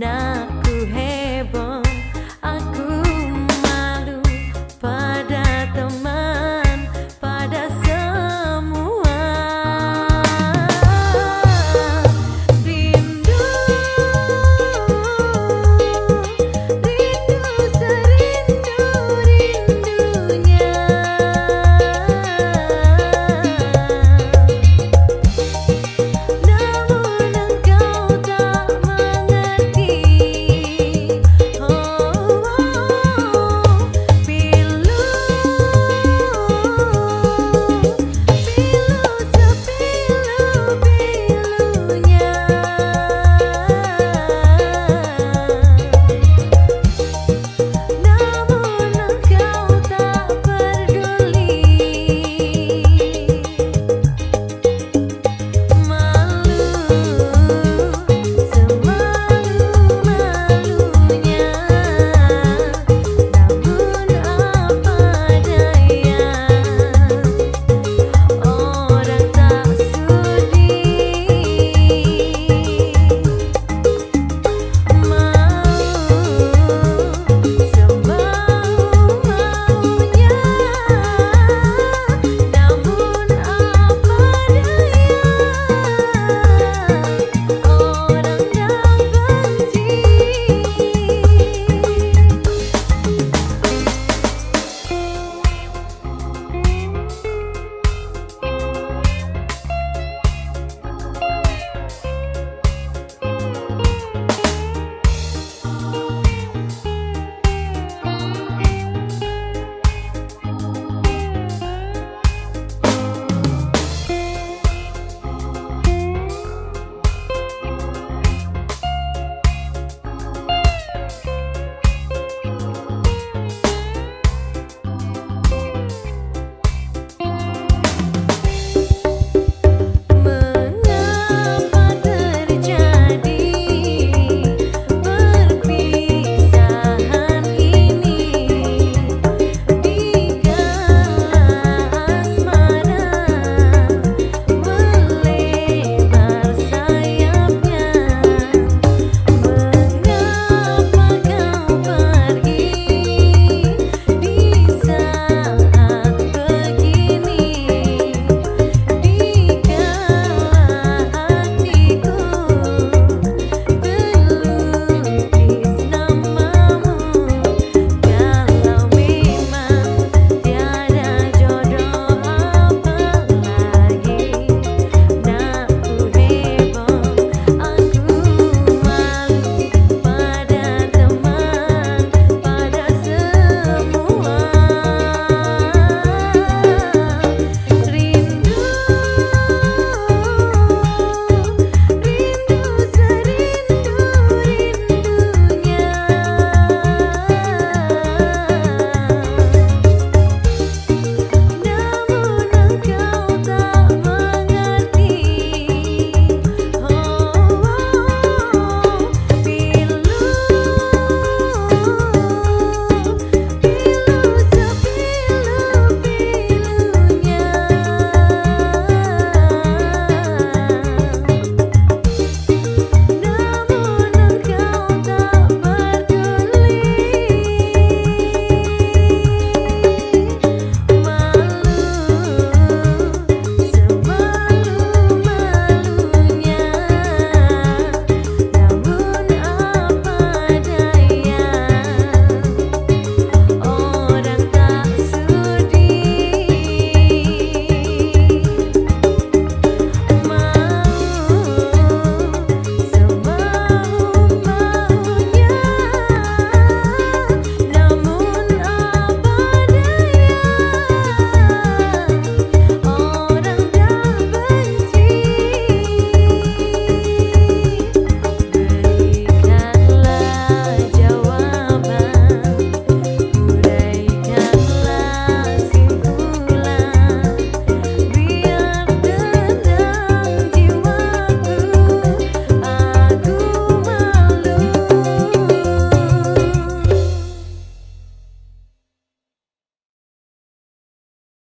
now.